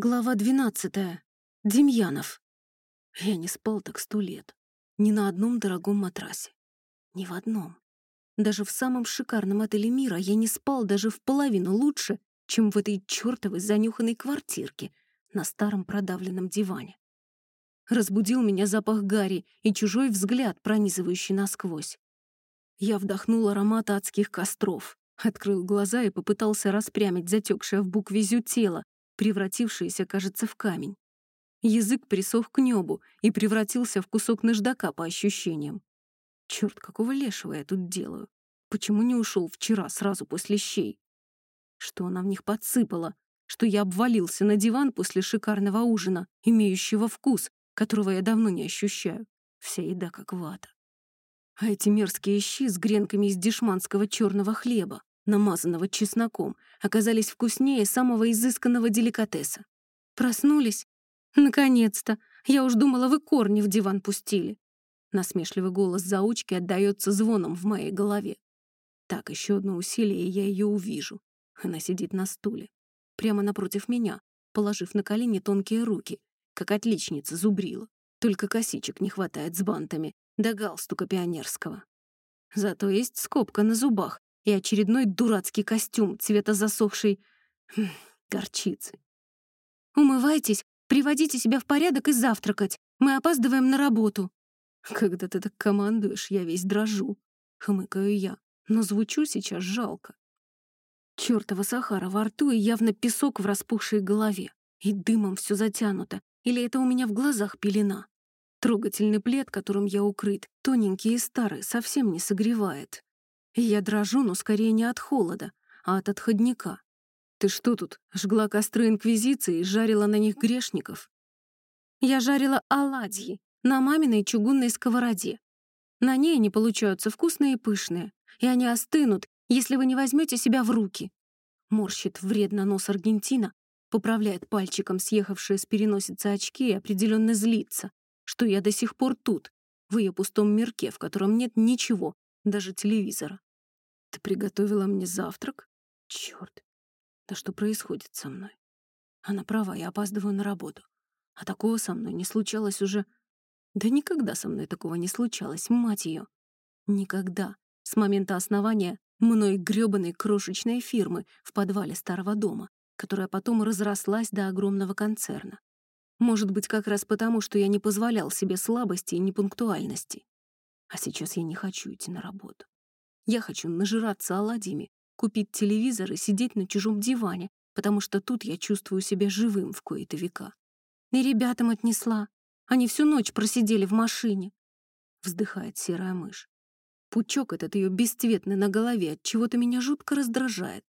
Глава двенадцатая. Демьянов. Я не спал так сто лет. Ни на одном дорогом матрасе. Ни в одном. Даже в самом шикарном отеле мира я не спал даже в половину лучше, чем в этой чертовой занюханной квартирке на старом продавленном диване. Разбудил меня запах гари и чужой взгляд, пронизывающий насквозь. Я вдохнул аромат адских костров, открыл глаза и попытался распрямить затекшее в букве «зю» тело, превратившееся, кажется, в камень. Язык присох к небу и превратился в кусок наждака по ощущениям. Черт, какого лешего я тут делаю? Почему не ушел вчера, сразу после щей? Что она в них подсыпала? Что я обвалился на диван после шикарного ужина, имеющего вкус, которого я давно не ощущаю. Вся еда как вата. А эти мерзкие щи с гренками из дешманского черного хлеба, намазанного чесноком, оказались вкуснее самого изысканного деликатеса. Проснулись? Наконец-то! Я уж думала, вы корни в диван пустили. Насмешливый голос заучки отдаётся звоном в моей голове. Так, еще одно усилие, и я ее увижу. Она сидит на стуле, прямо напротив меня, положив на колени тонкие руки, как отличница зубрила. Только косичек не хватает с бантами, да галстука пионерского. Зато есть скобка на зубах, и очередной дурацкий костюм цвета засохшей хм, горчицы. «Умывайтесь, приводите себя в порядок и завтракать. Мы опаздываем на работу». «Когда ты так командуешь, я весь дрожу», — хмыкаю я, но звучу сейчас жалко. Чёртова сахара во рту и явно песок в распухшей голове. И дымом все затянуто. Или это у меня в глазах пелена? Трогательный плед, которым я укрыт, тоненький и старый, совсем не согревает. Я дрожу, но скорее не от холода, а от отходника. Ты что тут, жгла костры Инквизиции и жарила на них грешников? Я жарила оладьи на маминой чугунной сковороде. На ней они получаются вкусные и пышные, и они остынут, если вы не возьмете себя в руки. Морщит вредно нос Аргентина, поправляет пальчиком съехавшие с переносицы очки и определенно злится, что я до сих пор тут, в ее пустом мирке, в котором нет ничего, даже телевизора. Ты приготовила мне завтрак? Черт, да что происходит со мной? Она права, я опаздываю на работу. А такого со мной не случалось уже... Да никогда со мной такого не случалось, мать ее. Никогда. С момента основания мной грёбаной крошечной фирмы в подвале старого дома, которая потом разрослась до огромного концерна. Может быть, как раз потому, что я не позволял себе слабости и непунктуальности. А сейчас я не хочу идти на работу. Я хочу нажираться оладьями, купить телевизор и сидеть на чужом диване, потому что тут я чувствую себя живым в кои-то века. И ребятам отнесла. Они всю ночь просидели в машине. Вздыхает серая мышь. Пучок этот ее бесцветный на голове от чего-то меня жутко раздражает.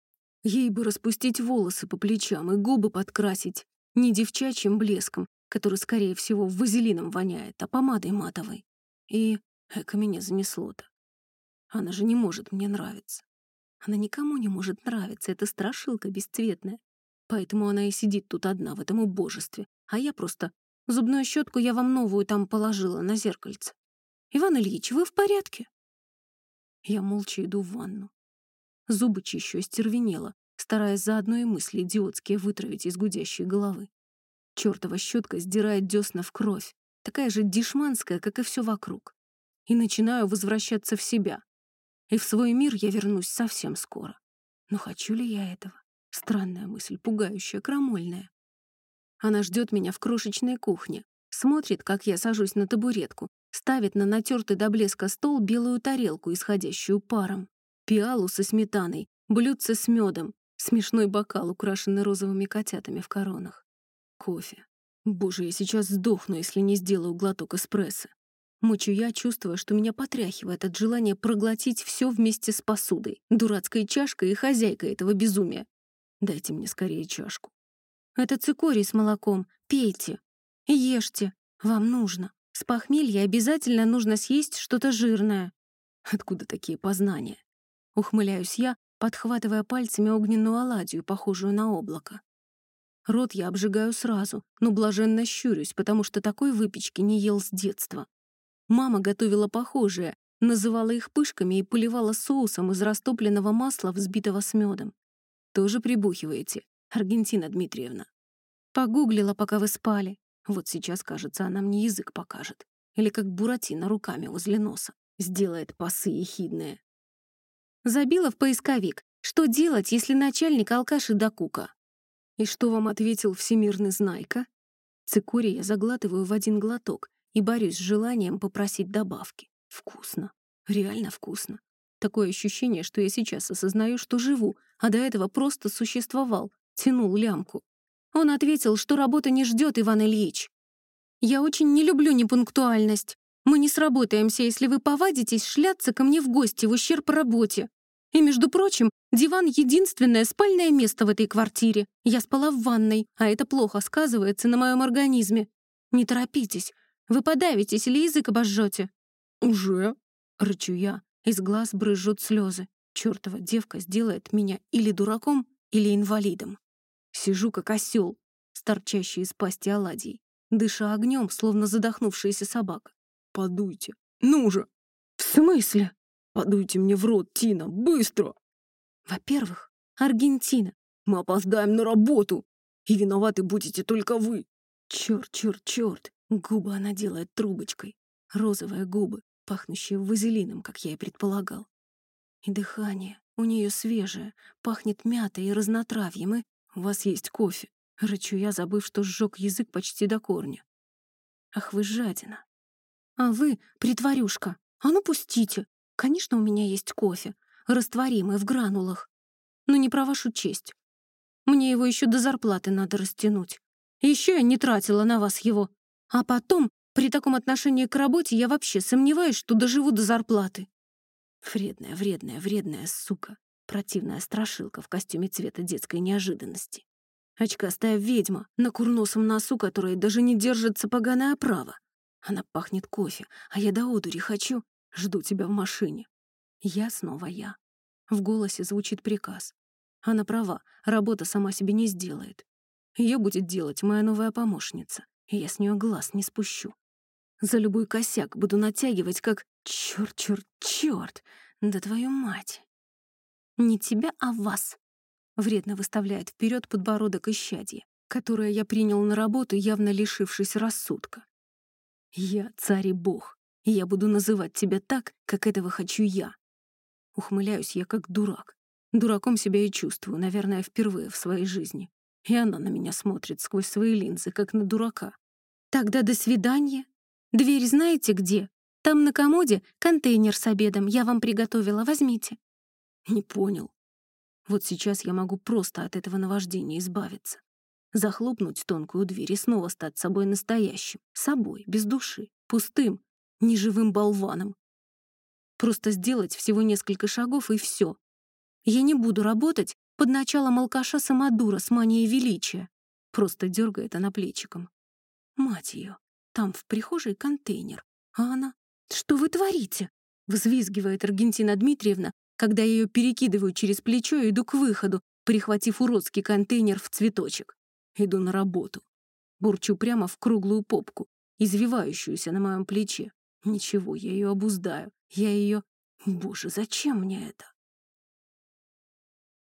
Ей бы распустить волосы по плечам и губы подкрасить не девчачьим блеском, который, скорее всего, вазелином воняет, а помадой матовой. И эко меня занесло-то. Она же не может мне нравиться. Она никому не может нравиться, это страшилка бесцветная. Поэтому она и сидит тут одна в этом убожестве, а я просто... Зубную щетку я вам новую там положила на зеркальце. Иван Ильич, вы в порядке? Я молча иду в ванну. Зубы чищу остервенела, стараясь заодно и мысли идиотские вытравить из гудящей головы. Чёртова щетка сдирает десна в кровь, такая же дешманская, как и все вокруг. И начинаю возвращаться в себя, и в свой мир я вернусь совсем скоро. Но хочу ли я этого? Странная мысль, пугающая, крамольная. Она ждет меня в крошечной кухне, смотрит, как я сажусь на табуретку, ставит на натертый до блеска стол белую тарелку, исходящую паром, пиалу со сметаной, блюдце с медом, смешной бокал, украшенный розовыми котятами в коронах. Кофе. Боже, я сейчас сдохну, если не сделаю глоток эспрессо. Мучу я, чувствуя, что меня потряхивает от желания проглотить все вместе с посудой, дурацкой чашкой и хозяйкой этого безумия. Дайте мне скорее чашку. Это цикорий с молоком. Пейте. Ешьте. Вам нужно. С похмелья обязательно нужно съесть что-то жирное. Откуда такие познания? Ухмыляюсь я, подхватывая пальцами огненную оладью, похожую на облако. Рот я обжигаю сразу, но блаженно щурюсь, потому что такой выпечки не ел с детства. Мама готовила похожее, называла их пышками и поливала соусом из растопленного масла, взбитого с медом. Тоже прибухиваете, Аргентина Дмитриевна. Погуглила, пока вы спали. Вот сейчас, кажется, она мне язык покажет. Или как Буратино руками возле носа. Сделает пасы ехидные. Забила в поисковик. Что делать, если начальник алкаш и докука? И что вам ответил всемирный знайка? Цикорий я заглатываю в один глоток и борюсь с желанием попросить добавки. Вкусно. Реально вкусно. Такое ощущение, что я сейчас осознаю, что живу, а до этого просто существовал, тянул лямку. Он ответил, что работа не ждет Иван Ильич. «Я очень не люблю непунктуальность. Мы не сработаемся, если вы повадитесь шляться ко мне в гости в ущерб работе. И, между прочим, диван — единственное спальное место в этой квартире. Я спала в ванной, а это плохо сказывается на моем организме. Не торопитесь. Вы подавитесь или язык обожжете. «Уже?» — рычу я. Из глаз брызжут слезы. Чёртова девка сделает меня или дураком, или инвалидом. Сижу как осел, торчащий из пасти оладий, дыша огнем, словно задохнувшаяся собака. «Подуйте! Ну же!» «В смысле?» «Подуйте мне в рот, Тина, быстро!» «Во-первых, Аргентина. Мы опоздаем на работу, и виноваты будете только вы!» Черт, черт, черт! Губы она делает трубочкой. Розовые губы, пахнущие вазелином, как я и предполагал. И дыхание у нее свежее, пахнет мятой и разнотравьем, и «У вас есть кофе», — рычу я, забыв, что сжег язык почти до корня. «Ах вы жадина!» «А вы, притворюшка, а ну пустите! Конечно, у меня есть кофе, растворимый в гранулах. Но не про вашу честь. Мне его еще до зарплаты надо растянуть. Еще я не тратила на вас его. А потом, при таком отношении к работе, я вообще сомневаюсь, что доживу до зарплаты. Вредная, вредная, вредная сука. Противная страшилка в костюме цвета детской неожиданности. Очкастая ведьма на курносом носу, которая даже не держится поганая оправа. Она пахнет кофе, а я до одури хочу. Жду тебя в машине. Я снова я. В голосе звучит приказ. Она права, работа сама себе не сделает. Ее будет делать моя новая помощница, я с нее глаз не спущу. За любой косяк буду натягивать, как «Чёрт, чёрт, чёрт! Да твою мать!» Не тебя, а вас. Вредно выставляет вперед подбородок исчадья, которое я принял на работу, явно лишившись рассудка. Я царь и бог, и я буду называть тебя так, как этого хочу я. Ухмыляюсь я как дурак. Дураком себя и чувствую, наверное, впервые в своей жизни. И она на меня смотрит сквозь свои линзы, как на дурака. Тогда до свидания. Дверь знаете где? Там на комоде контейнер с обедом я вам приготовила, возьмите. Не понял. Вот сейчас я могу просто от этого наваждения избавиться. Захлопнуть тонкую дверь и снова стать собой настоящим. Собой, без души, пустым, неживым болваном. Просто сделать всего несколько шагов и все. Я не буду работать под началом алкаша Самодура с манией величия. Просто дергает она плечиком. Мать ее, там в прихожей контейнер, а она... «Что вы творите?» — взвизгивает Аргентина Дмитриевна, когда я ее перекидываю через плечо и иду к выходу, прихватив уродский контейнер в цветочек. Иду на работу. Бурчу прямо в круглую попку, извивающуюся на моем плече. Ничего, я ее обуздаю. Я ее... Боже, зачем мне это?